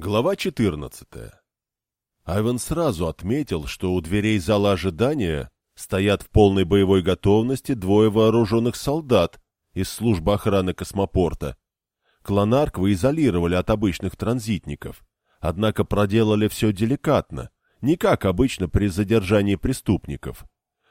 Глава 14. Айвен сразу отметил, что у дверей зала ожидания стоят в полной боевой готовности двое вооруженных солдат из службы охраны космопорта. Клонарквы изолировали от обычных транзитников, однако проделали все деликатно, не как обычно при задержании преступников.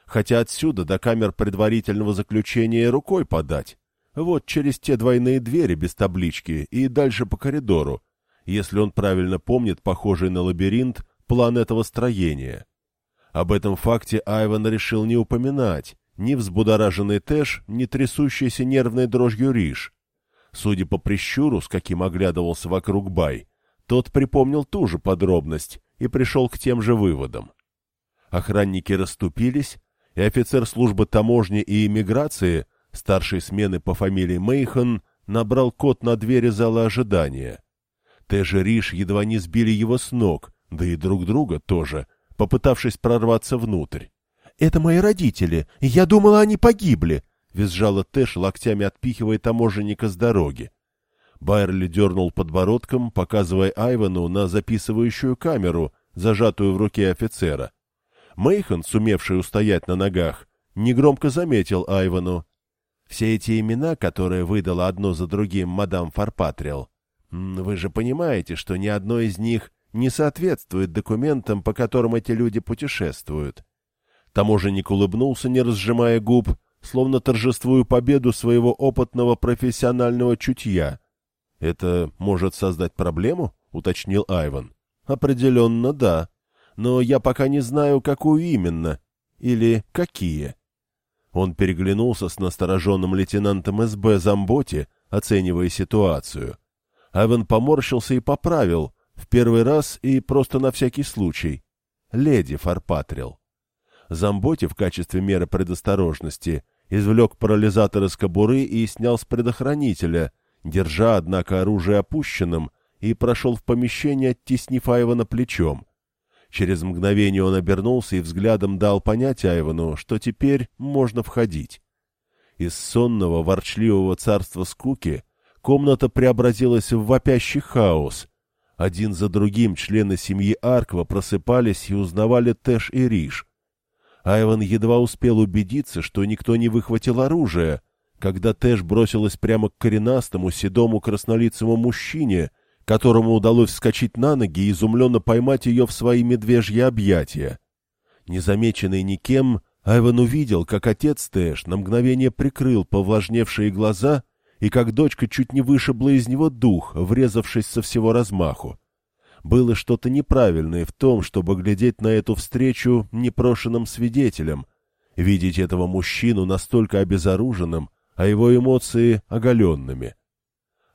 Хотя отсюда до камер предварительного заключения рукой подать. Вот через те двойные двери без таблички и дальше по коридору, если он правильно помнит похожий на лабиринт план этого строения. Об этом факте Айван решил не упоминать, ни взбудораженный Тэш, ни трясущийся нервной дрожью Риш. Судя по прищуру, с каким оглядывался вокруг Бай, тот припомнил ту же подробность и пришел к тем же выводам. Охранники расступились, и офицер службы таможни и иммиграции, старшей смены по фамилии Мейхан, набрал код на двери зала ожидания — Тэш и Риш едва не сбили его с ног, да и друг друга тоже, попытавшись прорваться внутрь. — Это мои родители, я думала, они погибли! — визжала Тэш, локтями отпихивая таможенника с дороги. Байерли дернул подбородком, показывая Айвану на записывающую камеру, зажатую в руке офицера. Мейхан, сумевший устоять на ногах, негромко заметил Айвану. Все эти имена, которые выдала одно за другим мадам Фарпатриал, вы же понимаете, что ни одно из них не соответствует документам, по которым эти люди путешествуют. Таможенник улыбнулся, не разжимая губ, словно торжествуя победу своего опытного профессионального чутья. — Это может создать проблему? — уточнил Айван. — Определенно, да. Но я пока не знаю, какую именно. Или какие. Он переглянулся с настороженным лейтенантом СБ Замботи, оценивая ситуацию. — Айвен поморщился и поправил, в первый раз и просто на всякий случай. Леди Фарпатрил. Замботи в качестве меры предосторожности извлек парализатор из кобуры и снял с предохранителя, держа, однако, оружие опущенным, и прошел в помещение, оттеснив Айвана плечом. Через мгновение он обернулся и взглядом дал понять Айвану, что теперь можно входить. Из сонного, ворчливого царства скуки комната преобразилась в вопящий хаос. Один за другим члены семьи Арква просыпались и узнавали Тэш и Риш. Айван едва успел убедиться, что никто не выхватил оружие, когда Тэш бросилась прямо к коренастому, седому, краснолицему мужчине, которому удалось вскочить на ноги и изумленно поймать ее в свои медвежьи объятия. Незамеченный никем, Айван увидел, как отец Тэш на мгновение прикрыл повлажневшие глаза и как дочка чуть не вышибла из него дух, врезавшись со всего размаху. Было что-то неправильное в том, чтобы глядеть на эту встречу непрошенным свидетелем, видеть этого мужчину настолько обезоруженным, а его эмоции оголенными.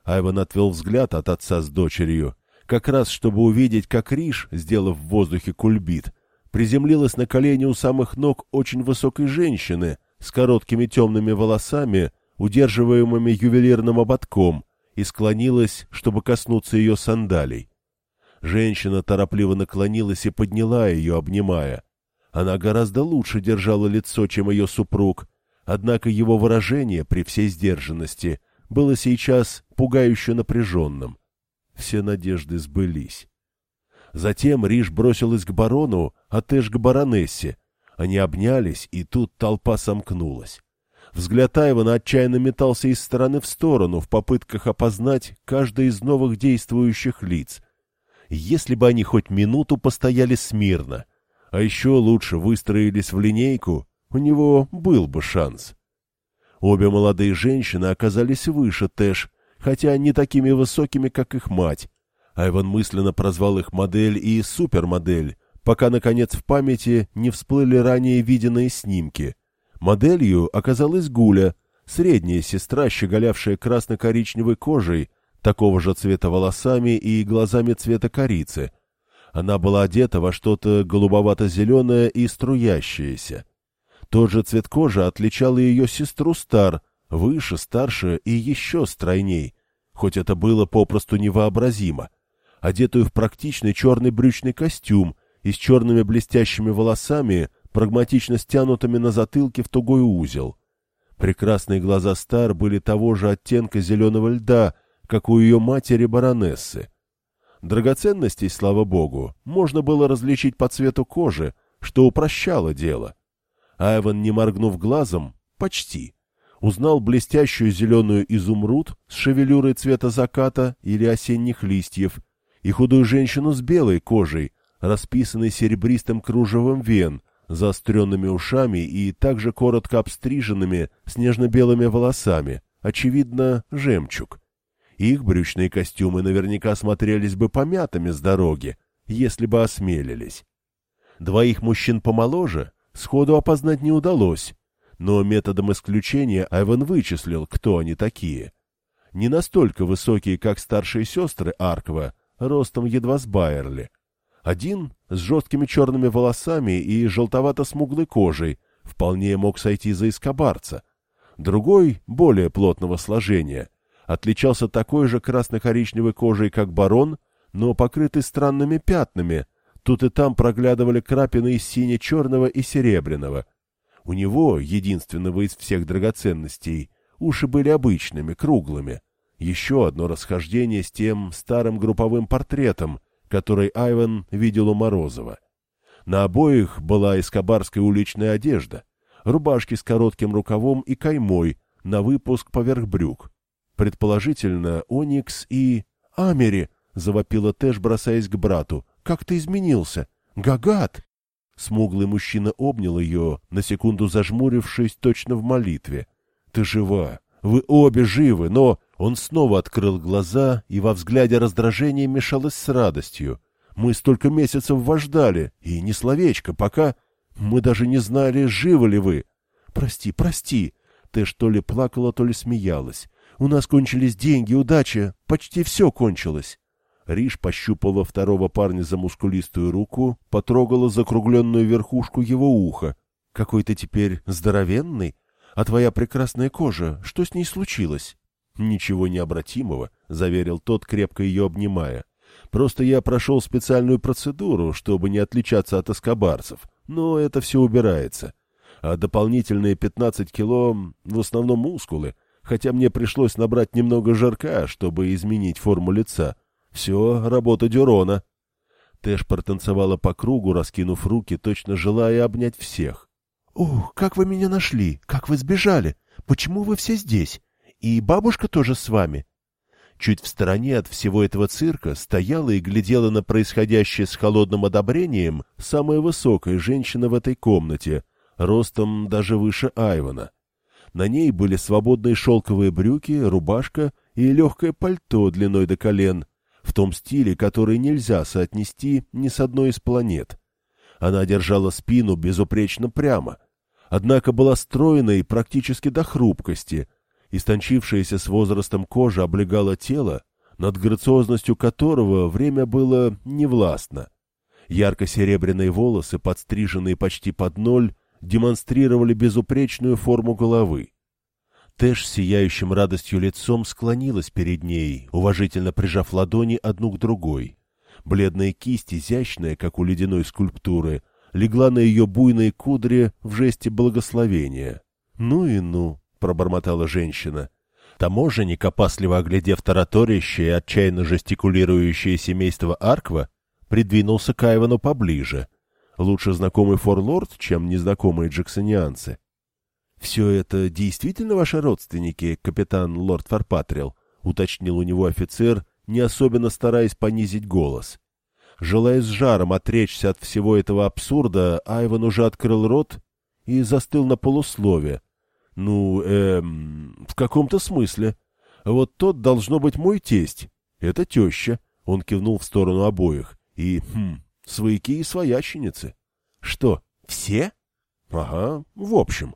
Айван отвел взгляд от отца с дочерью, как раз чтобы увидеть, как Риш, сделав в воздухе кульбит, приземлилась на колени у самых ног очень высокой женщины с короткими темными волосами, удерживаемыми ювелирным ободком, и склонилась, чтобы коснуться ее сандалий. Женщина торопливо наклонилась и подняла ее, обнимая. Она гораздо лучше держала лицо, чем ее супруг, однако его выражение, при всей сдержанности, было сейчас пугающе напряженным. Все надежды сбылись. Затем Риш бросилась к барону, а Тэш к баронессе. Они обнялись, и тут толпа сомкнулась. Взгляд Айвана отчаянно метался из стороны в сторону в попытках опознать каждое из новых действующих лиц. Если бы они хоть минуту постояли смирно, а еще лучше выстроились в линейку, у него был бы шанс. Обе молодые женщины оказались выше Тэш, хотя не такими высокими, как их мать. Айван мысленно прозвал их модель и супермодель, пока, наконец, в памяти не всплыли ранее виденные снимки — Моделью оказалась Гуля, средняя сестра, щеголявшая красно-коричневой кожей, такого же цвета волосами и глазами цвета корицы. Она была одета во что-то голубовато-зеленое и струящееся. Тот же цвет кожи отличал ее сестру Стар, выше, старше и еще стройней, хоть это было попросту невообразимо, одетую в практичный черный брючный костюм и с черными блестящими волосами, прагматично стянутыми на затылке в тугой узел. Прекрасные глаза Стар были того же оттенка зеленого льда, как у ее матери-баронессы. Драгоценностей, слава богу, можно было различить по цвету кожи, что упрощало дело. Айван, не моргнув глазом, почти, узнал блестящую зеленую изумруд с шевелюрой цвета заката или осенних листьев и худую женщину с белой кожей, расписанной серебристым кружевом вен, заостренными ушами и также коротко обстриженными снежно-белыми волосами, очевидно, жемчуг. Их брючные костюмы наверняка смотрелись бы помятыми с дороги, если бы осмелились. Двоих мужчин помоложе сходу опознать не удалось, но методом исключения Айван вычислил, кто они такие. Не настолько высокие, как старшие сестры Аркова, ростом едва с Байерли. Один с жесткими черными волосами и желтовато-смуглой кожей вполне мог сойти за искобарца. Другой, более плотного сложения, отличался такой же красно-коричневой кожей, как барон, но покрытый странными пятнами. Тут и там проглядывали крапины из сине-черного и серебряного. У него, единственного из всех драгоценностей, уши были обычными, круглыми. Еще одно расхождение с тем старым групповым портретом, который Айван видел у Морозова. На обоих была эскобарская уличная одежда, рубашки с коротким рукавом и каймой, на выпуск поверх брюк. Предположительно, Оникс и... Амери! — завопила Тэш, бросаясь к брату. — Как ты изменился? Гагат! Смуглый мужчина обнял ее, на секунду зажмурившись точно в молитве. — Ты жива! Вы обе живы, но... Он снова открыл глаза, и во взгляде раздражение мешалось с радостью. Мы столько месяцев вождали, и ни словечко, пока... Мы даже не знали, живы ли вы. Прости, прости. Ты что ли плакала, то ли смеялась. У нас кончились деньги, удача, почти все кончилось. Риш пощупала второго парня за мускулистую руку, потрогала закругленную верхушку его уха. Какой ты теперь здоровенный? А твоя прекрасная кожа, что с ней случилось? Ничего необратимого, заверил тот, крепко ее обнимая. Просто я прошел специальную процедуру, чтобы не отличаться от эскобарцев, но это все убирается. А дополнительные пятнадцать кило в основном мускулы, хотя мне пришлось набрать немного жирка, чтобы изменить форму лица. Все, работа Дюрона. Тэш протанцевала по кругу, раскинув руки, точно желая обнять всех. — Ух, как вы меня нашли! Как вы сбежали! Почему вы все здесь? И бабушка тоже с вами? Чуть в стороне от всего этого цирка стояла и глядела на происходящее с холодным одобрением самая высокая женщина в этой комнате, ростом даже выше Айвана. На ней были свободные шелковые брюки, рубашка и легкое пальто длиной до колен, в том стиле, который нельзя соотнести ни с одной из планет. Она держала спину безупречно прямо, однако была стройной практически до хрупкости. Истончившаяся с возрастом кожа облегала тело, над грациозностью которого время было невластно. Ярко-серебряные волосы, подстриженные почти под ноль, демонстрировали безупречную форму головы. Тэш сияющим радостью лицом склонилась перед ней, уважительно прижав ладони одну к другой. Бледная кисть, изящная, как у ледяной скульптуры, легла на ее буйной кудре в жесте благословения. «Ну и ну!» — пробормотала женщина. Таможенник, опасливо оглядев тараторящее и отчаянно жестикулирующее семейство Арква, придвинулся к Айвану поближе — Лучше знакомый форлорд, чем незнакомые джексонианцы. — Все это действительно ваши родственники, капитан лорд Фарпатрил? — уточнил у него офицер, не особенно стараясь понизить голос. Желая с жаром отречься от всего этого абсурда, Айван уже открыл рот и застыл на полуслове. — Ну, эм, в каком-то смысле. Вот тот должно быть мой тесть. Это теща. Он кивнул в сторону обоих. И, хм, Свояки и свояченицы. Что, все? Ага, в общем.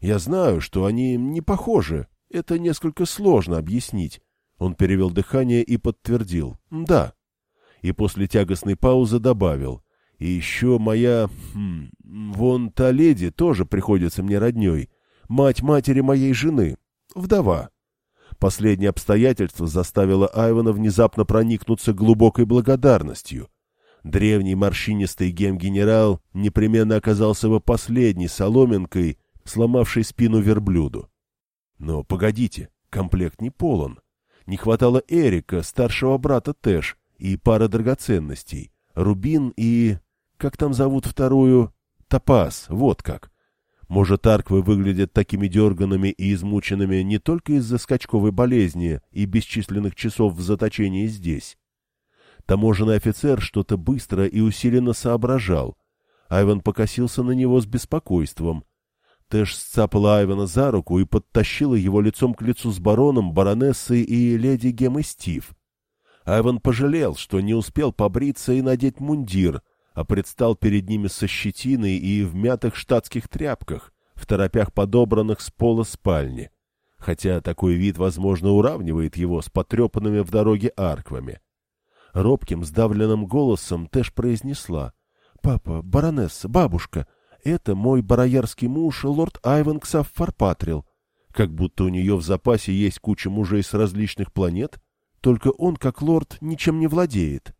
Я знаю, что они не похожи. Это несколько сложно объяснить. Он перевел дыхание и подтвердил. Да. И после тягостной паузы добавил. И еще моя... Хм, вон та леди тоже приходится мне родней. Мать матери моей жены. Вдова. Последнее обстоятельство заставило Айвана внезапно проникнуться глубокой благодарностью — древний морщинистый гем-генерал непременно оказался бы последней соломинкой, сломавшей спину верблюду. Но погодите, комплект не полон. Не хватало Эрика, старшего брата Тэш, и пара драгоценностей. Рубин и... Как там зовут вторую? Топаз, вот как. Может, арквы выглядят такими дерганными и измученными не только из-за скачковой болезни и бесчисленных часов в заточении здесь. Таможенный офицер что-то быстро и усиленно соображал. Айван покосился на него с беспокойством. Тэш сцапала Айвана за руку и подтащила его лицом к лицу с бароном, баронессой и леди Гемой Стив. Айван пожалел, что не успел побриться и надеть мундир, а предстал перед ними со щетиной и в мятых штатских тряпках, в торопях подобранных с пола спальни, хотя такой вид, возможно, уравнивает его с потрепанными в дороге арквами. Робким, сдавленным голосом Тэш произнесла. — Папа, баронесса, бабушка, это мой бароярский муж, лорд Айван Ксав Фарпатрил. Как будто у нее в запасе есть куча мужей с различных планет, только он, как лорд, ничем не владеет.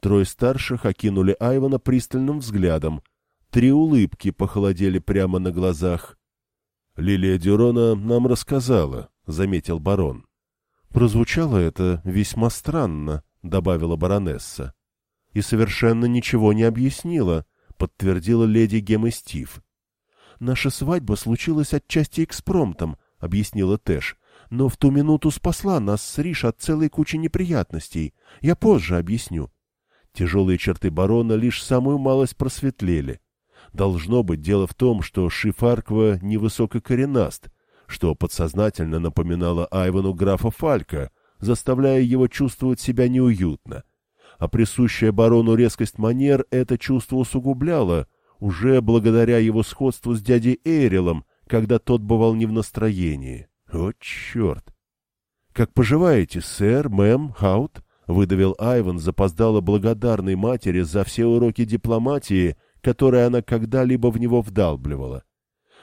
Трое старших окинули Айвана пристальным взглядом. Три улыбки похолодели прямо на глазах. — Лилия Дюрона нам рассказала, — заметил барон. — Прозвучало это весьма странно, — добавила баронесса. — И совершенно ничего не объяснила, — подтвердила леди Гемма Стив. — Наша свадьба случилась отчасти экспромтом, — объяснила Тэш, — но в ту минуту спасла нас с Риш от целой кучи неприятностей. Я позже объясню. — Тяжелые черты барона лишь самую малость просветлели. Должно быть, дело в том, что Шифарква невысококоренаст, что подсознательно напоминало Айвану графа Фалька, заставляя его чувствовать себя неуютно. А присущая барону резкость манер это чувство усугубляло, уже благодаря его сходству с дядей Эйрилом, когда тот бывал не в настроении. О, черт! — Как поживаете, сэр, мэм, хаут? Выдавил Айван запоздало благодарной матери за все уроки дипломатии, которые она когда-либо в него вдалбливала.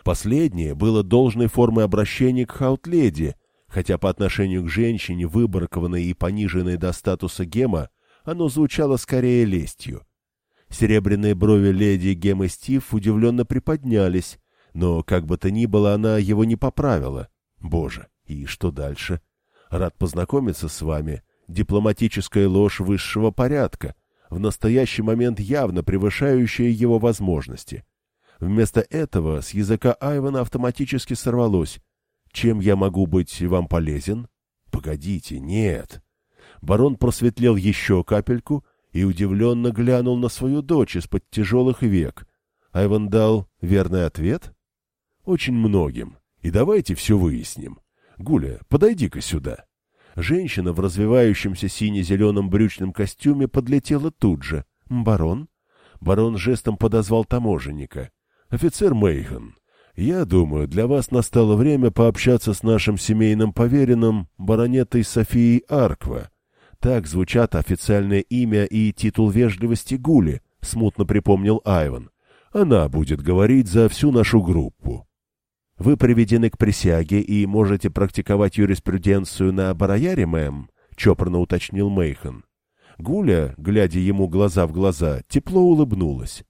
Последнее было должной формой обращения к хаутледи, хотя по отношению к женщине, выбракованной и пониженной до статуса гема, оно звучало скорее лестью. Серебряные брови леди Гемы Стив удивленно приподнялись, но, как бы то ни было, она его не поправила. Боже, и что дальше? Рад познакомиться с вами, дипломатическая ложь высшего порядка, в настоящий момент явно превышающая его возможности. Вместо этого с языка Айвана автоматически сорвалось. «Чем я могу быть вам полезен?» «Погодите, нет». Барон просветлел еще капельку и удивленно глянул на свою дочь из-под тяжелых век. Айван дал верный ответ? «Очень многим. И давайте все выясним. Гуля, подойди-ка сюда». Женщина в развивающемся сине-зеленом брючном костюме подлетела тут же. «Барон?» Барон жестом подозвал таможенника. «Офицер Мейхан, я думаю, для вас настало время пообщаться с нашим семейным поверенным, баронетой Софией Арква. Так звучат официальное имя и титул вежливости Гули», — смутно припомнил Айван. «Она будет говорить за всю нашу группу». Вы приведены к присяге и можете практиковать юриспруденцию на Барояре, мэм? — чопорно уточнил Мейхан. Гуля, глядя ему глаза в глаза, тепло улыбнулась.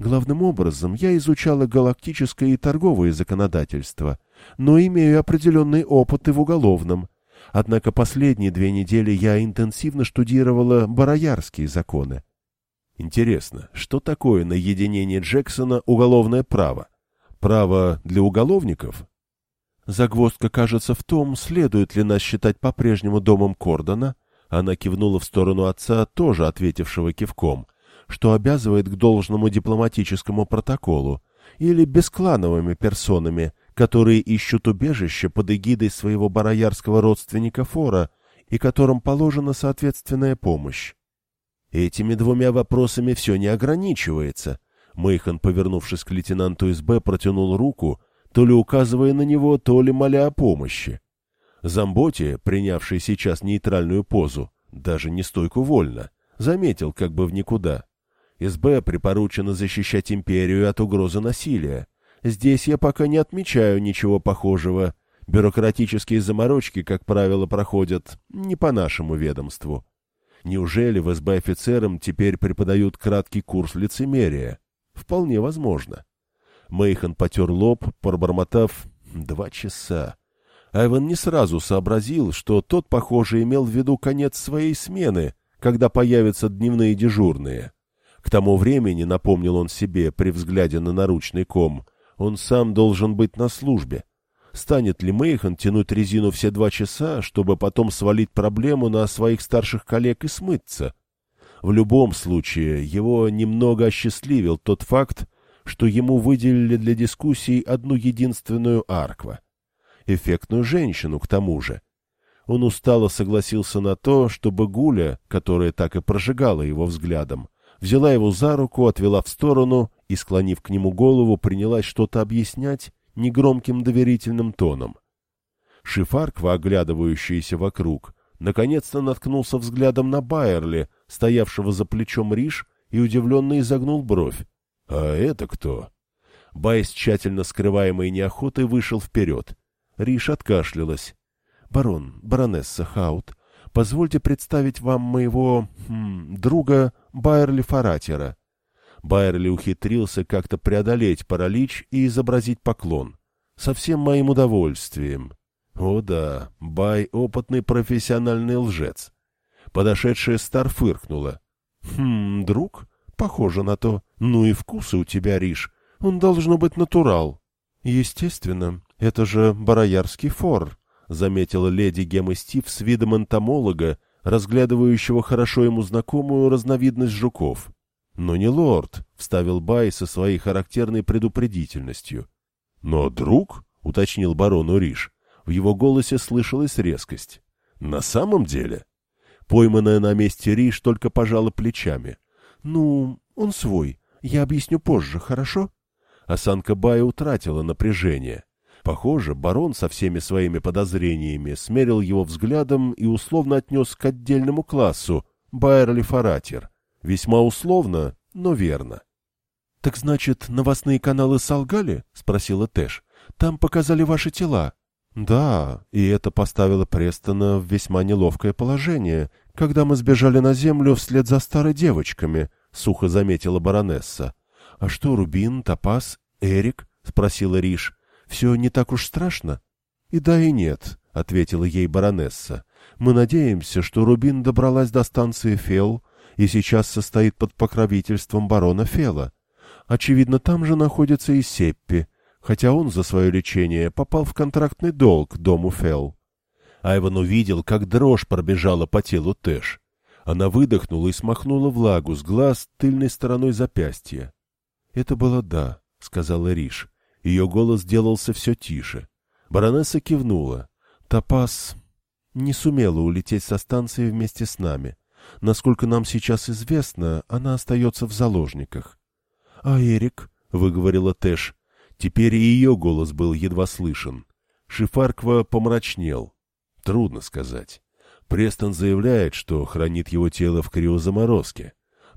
Главным образом я изучала галактическое и торговое законодательство, но имею определенный опыт и в уголовном. Однако последние две недели я интенсивно штудировала бароярские законы. Интересно, что такое на единение Джексона уголовное право? Право для уголовников? Загвоздка, кажется, в том, следует ли нас считать по-прежнему домом Кордона, она кивнула в сторону отца, тоже ответившего кивком, что обязывает к должному дипломатическому протоколу, или бесклановыми персонами, которые ищут убежище под эгидой своего бароярского родственника Фора и которым положена соответственная помощь. Этими двумя вопросами все не ограничивается, Мейхан, повернувшись к лейтенанту СБ, протянул руку, то ли указывая на него, то ли моля о помощи. Замботи, принявший сейчас нейтральную позу, даже не стойку вольно, заметил как бы в никуда. СБ припоручено защищать империю от угрозы насилия. Здесь я пока не отмечаю ничего похожего. Бюрократические заморочки, как правило, проходят не по нашему ведомству. Неужели в СБ офицерам теперь преподают краткий курс лицемерия? Вполне возможно. Мейхан потер лоб, пробормотав «два часа». Айван не сразу сообразил, что тот, похоже, имел в виду конец своей смены, когда появятся дневные дежурные. К тому времени, напомнил он себе при взгляде на наручный ком, он сам должен быть на службе. Станет ли Мейхан тянуть резину все два часа, чтобы потом свалить проблему на своих старших коллег и смыться? В любом случае, его немного осчастливил тот факт, что ему выделили для дискуссий одну единственную арква. Эффектную женщину, к тому же. Он устало согласился на то, чтобы Гуля, которая так и прожигала его взглядом, взяла его за руку, отвела в сторону и, склонив к нему голову, принялась что-то объяснять негромким доверительным тоном. Шифарква, оглядывающийся вокруг, наконец-то наткнулся взглядом на Байерли, стоявшего за плечом Риш, и удивленно изогнул бровь. «А это кто?» Бай с тщательно скрываемой неохотой вышел вперед. Риш откашлялась. «Барон, баронесса Хаут, позвольте представить вам моего... Хм, друга Байерли Фаратера». Байерли ухитрился как-то преодолеть паралич и изобразить поклон. «Со всем моим удовольствием». О да, Бай — опытный профессиональный лжец. Подошедшая Стар фыркнула. «Хм, друг? Похоже на то. Ну и вкусы у тебя, Риш. Он должно быть натурал». «Естественно. Это же бароярский фор», — заметила леди Гемма Стив с видом энтомолога, разглядывающего хорошо ему знакомую разновидность жуков. «Но не лорд», — вставил Бай со своей характерной предупредительностью. «Но друг?» — уточнил барон Уриш. В его голосе слышалась резкость. «На самом деле?» Пойманная на месте Риш только пожала плечами. «Ну, он свой. Я объясню позже, хорошо?» Осанка Бая утратила напряжение. Похоже, барон со всеми своими подозрениями смерил его взглядом и условно отнес к отдельному классу, Байерли Фаратер. Весьма условно, но верно. — Так значит, новостные каналы солгали? — спросила Тэш. — Там показали ваши тела. — Да, и это поставило Престона в весьма неловкое положение, когда мы сбежали на землю вслед за старой девочками, — сухо заметила баронесса. — А что Рубин, Топас, Эрик? — спросила Риш. — Все не так уж страшно? — И да, и нет, — ответила ей баронесса. — Мы надеемся, что Рубин добралась до станции Фел и сейчас состоит под покровительством барона Фела. Очевидно, там же находится и Сеппи, хотя он за свое лечение попал в контрактный долг дому Фел. Айван увидел, как дрожь пробежала по телу Тэш. Она выдохнула и смахнула влагу с глаз тыльной стороной запястья. — Это было да, — сказала Риш. Ее голос делался все тише. Баронесса кивнула. Топас не сумела улететь со станции вместе с нами. Насколько нам сейчас известно, она остается в заложниках. — А Эрик? — выговорила Тэш. Теперь и ее голос был едва слышен. Шифарква помрачнел. Трудно сказать. Престон заявляет, что хранит его тело в криозаморозке.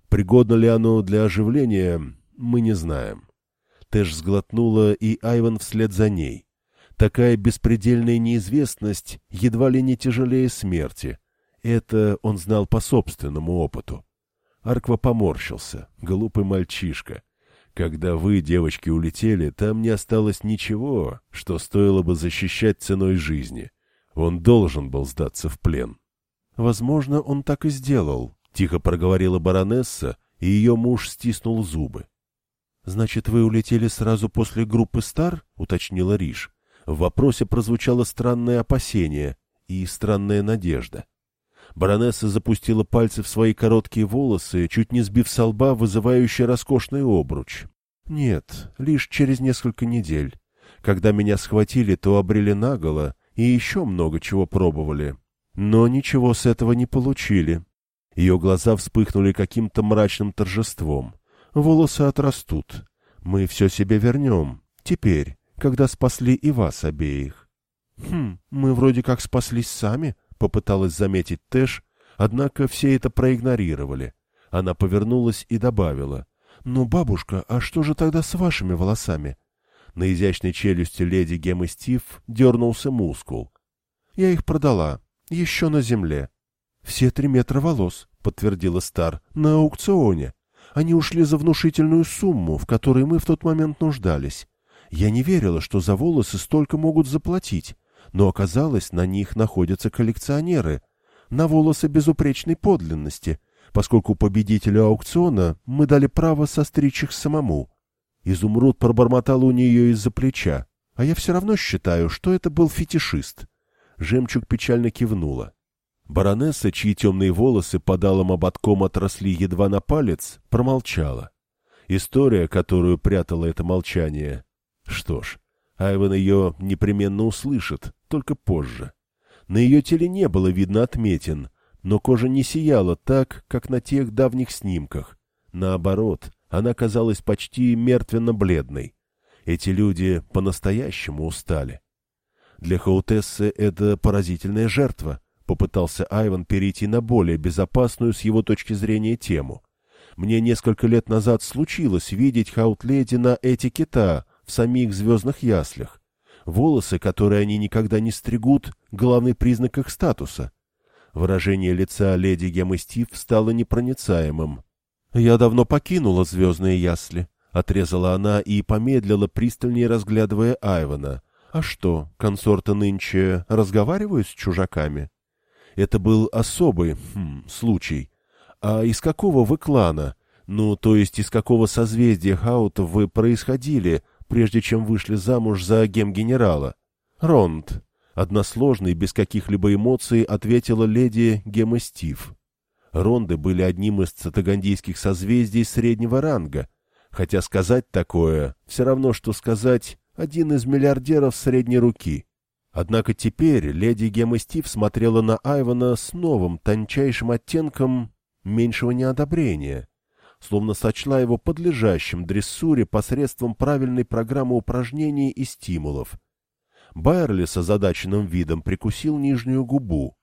Пригодно ли оно для оживления, мы не знаем. Тэш сглотнула, и Айван вслед за ней. Такая беспредельная неизвестность едва ли не тяжелее смерти. Это он знал по собственному опыту. Арква поморщился. Глупый мальчишка. Когда вы, девочки, улетели, там не осталось ничего, что стоило бы защищать ценой жизни. Он должен был сдаться в плен. Возможно, он так и сделал, — тихо проговорила баронесса, и ее муж стиснул зубы. — Значит, вы улетели сразу после группы «Стар»? — уточнила Риш. В вопросе прозвучало странное опасение и странная надежда. Баронесса запустила пальцы в свои короткие волосы, чуть не сбив со лба вызывающий роскошный обруч. Нет, лишь через несколько недель. Когда меня схватили, то обрели наголо и еще много чего пробовали. Но ничего с этого не получили. Ее глаза вспыхнули каким-то мрачным торжеством. Волосы отрастут. Мы все себе вернем. Теперь, когда спасли и вас обеих. Хм, мы вроде как спаслись сами, — попыталась заметить Тэш, однако все это проигнорировали. Она повернулась и добавила. «Ну, бабушка, а что же тогда с вашими волосами?» На изящной челюсти леди Геммы Стив дернулся мускул. «Я их продала. Еще на земле». «Все три метра волос», — подтвердила Стар, — «на аукционе. Они ушли за внушительную сумму, в которой мы в тот момент нуждались. Я не верила, что за волосы столько могут заплатить но оказалось, на них находятся коллекционеры. на волосы безупречной подлинности, поскольку победителю аукциона мы дали право состричь их самому. Изумруд пробормотал у нее из-за плеча, а я все равно считаю, что это был фетишист. Жемчуг печально кивнула. Баронесса, чьи темные волосы под алым ободком отросли едва на палец, промолчала. История, которую прятала это молчание. Что ж, Айван ее непременно услышит, только позже. На ее теле не было видно отметин, но кожа не сияла так, как на тех давних снимках. Наоборот, она казалась почти мертвенно-бледной. Эти люди по-настоящему устали. Для Хаутессы это поразительная жертва, попытался Айван перейти на более безопасную с его точки зрения тему. Мне несколько лет назад случилось видеть Хаутледи на этикета в самих звездных яслях. Волосы, которые они никогда не стригут, — главный признак их статуса. Выражение лица леди Гемы Стив стало непроницаемым. «Я давно покинула звездные ясли», — отрезала она и помедлила, пристальнее разглядывая Айвана. «А что, консорты нынче разговаривают с чужаками?» Это был особый хм, случай. «А из какого вы клана? Ну, то есть из какого созвездия хаутов вы происходили, прежде чем вышли замуж за гем-генерала. Ронд. Односложно и без каких-либо эмоций ответила леди Гема Стив. Ронды были одним из цитагандийских созвездий среднего ранга, хотя сказать такое все равно, что сказать один из миллиардеров средней руки. Однако теперь леди Гема Стив смотрела на Айвана с новым, тончайшим оттенком меньшего неодобрения словно сочла его подлежащим дрессуре посредством правильной программы упражнений и стимулов. Байерли с озадаченным видом прикусил нижнюю губу.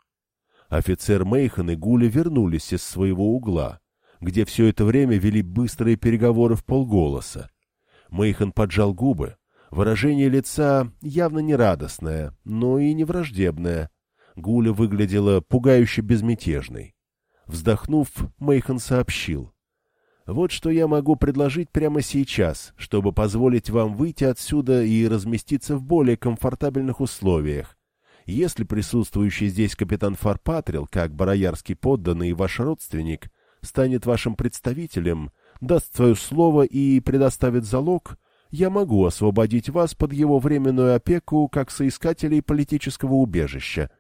Офицер Мейхан и Гули вернулись из своего угла, где все это время вели быстрые переговоры в полголоса. Мейхан поджал губы. Выражение лица явно не радостное, но и не враждебное. Гуля выглядела пугающе безмятежной. Вздохнув, Мейхан сообщил. Вот что я могу предложить прямо сейчас, чтобы позволить вам выйти отсюда и разместиться в более комфортабельных условиях. Если присутствующий здесь капитан Фарпатрил, как бароярский подданный и ваш родственник, станет вашим представителем, даст свое слово и предоставит залог, я могу освободить вас под его временную опеку как соискателей политического убежища.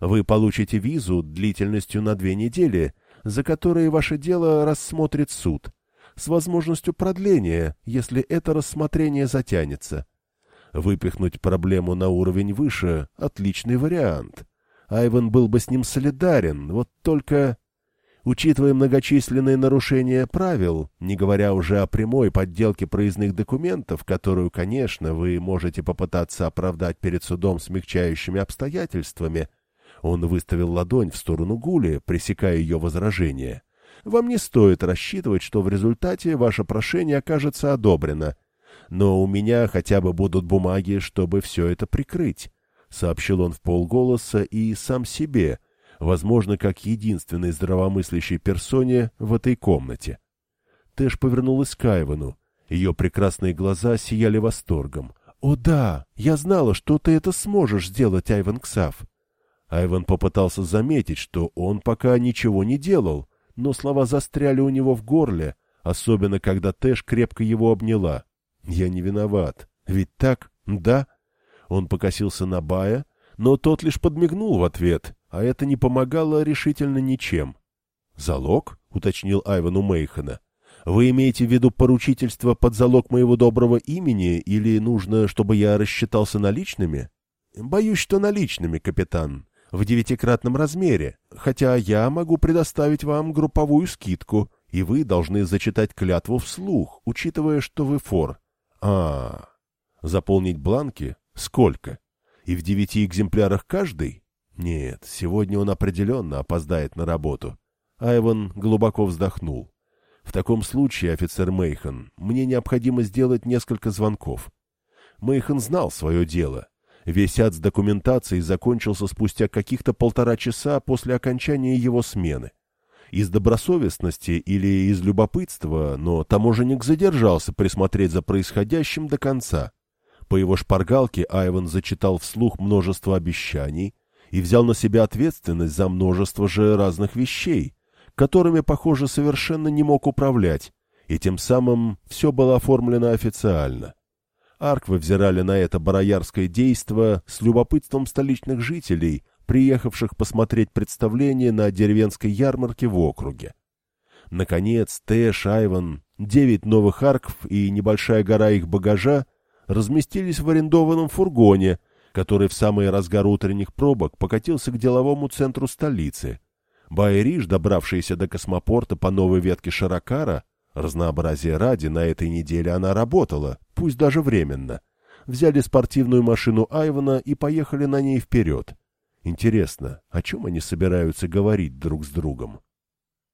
Вы получите визу длительностью на две недели — за которые ваше дело рассмотрит суд, с возможностью продления, если это рассмотрение затянется. Выпихнуть проблему на уровень выше — отличный вариант. Айван был бы с ним солидарен, вот только... Учитывая многочисленные нарушения правил, не говоря уже о прямой подделке проездных документов, которую, конечно, вы можете попытаться оправдать перед судом смягчающими обстоятельствами, он выставил ладонь в сторону Гули, пресекая ее возражение. «Вам не стоит рассчитывать, что в результате ваше прошение окажется одобрено. Но у меня хотя бы будут бумаги, чтобы все это прикрыть», — сообщил он в полголоса и сам себе, возможно, как единственной здравомыслящей персоне в этой комнате. Тэш повернулась к Айвану. Ее прекрасные глаза сияли восторгом. «О да, я знала, что ты это сможешь сделать, Айван Ксав. Айван попытался заметить, что он пока ничего не делал, но слова застряли у него в горле, особенно когда Тэш крепко его обняла. «Я не виноват. Ведь так? Да?» Он покосился на Бая, но тот лишь подмигнул в ответ, а это не помогало решительно ничем. «Залог?» — уточнил Айван у Мейхана. «Вы имеете в виду поручительство под залог моего доброго имени или нужно, чтобы я рассчитался наличными?» «Боюсь, что наличными, капитан в девятикратном размере, хотя я могу предоставить вам групповую скидку, и вы должны зачитать клятву вслух, учитывая, что вы фор. А, заполнить бланки? Сколько? И в девяти экземплярах каждый? Нет, сегодня он определенно опоздает на работу. Айван глубоко вздохнул. В таком случае, офицер Мейхан, мне необходимо сделать несколько звонков. Мейхан знал свое дело — Весь ад с документацией закончился спустя каких-то полтора часа после окончания его смены. Из добросовестности или из любопытства, но таможенник задержался присмотреть за происходящим до конца. По его шпаргалке Айван зачитал вслух множество обещаний, и взял на себя ответственность за множество же разных вещей, которыми, похоже, совершенно не мог управлять, и тем самым все было оформлено официально. Арквы взирали на это бароярское действо с любопытством столичных жителей, приехавших посмотреть представление на деревенской ярмарке в округе. Наконец, Тэш, Айван, девять новых арков и небольшая гора их багажа разместились в арендованном фургоне, который в самый разгар утренних пробок покатился к деловому центру столицы. Байриш, добравшаяся до космопорта по новой ветке Шаракара, разнообразие ради, на этой неделе она работала, пусть даже временно, взяли спортивную машину Айвана и поехали на ней вперед. Интересно, о чем они собираются говорить друг с другом?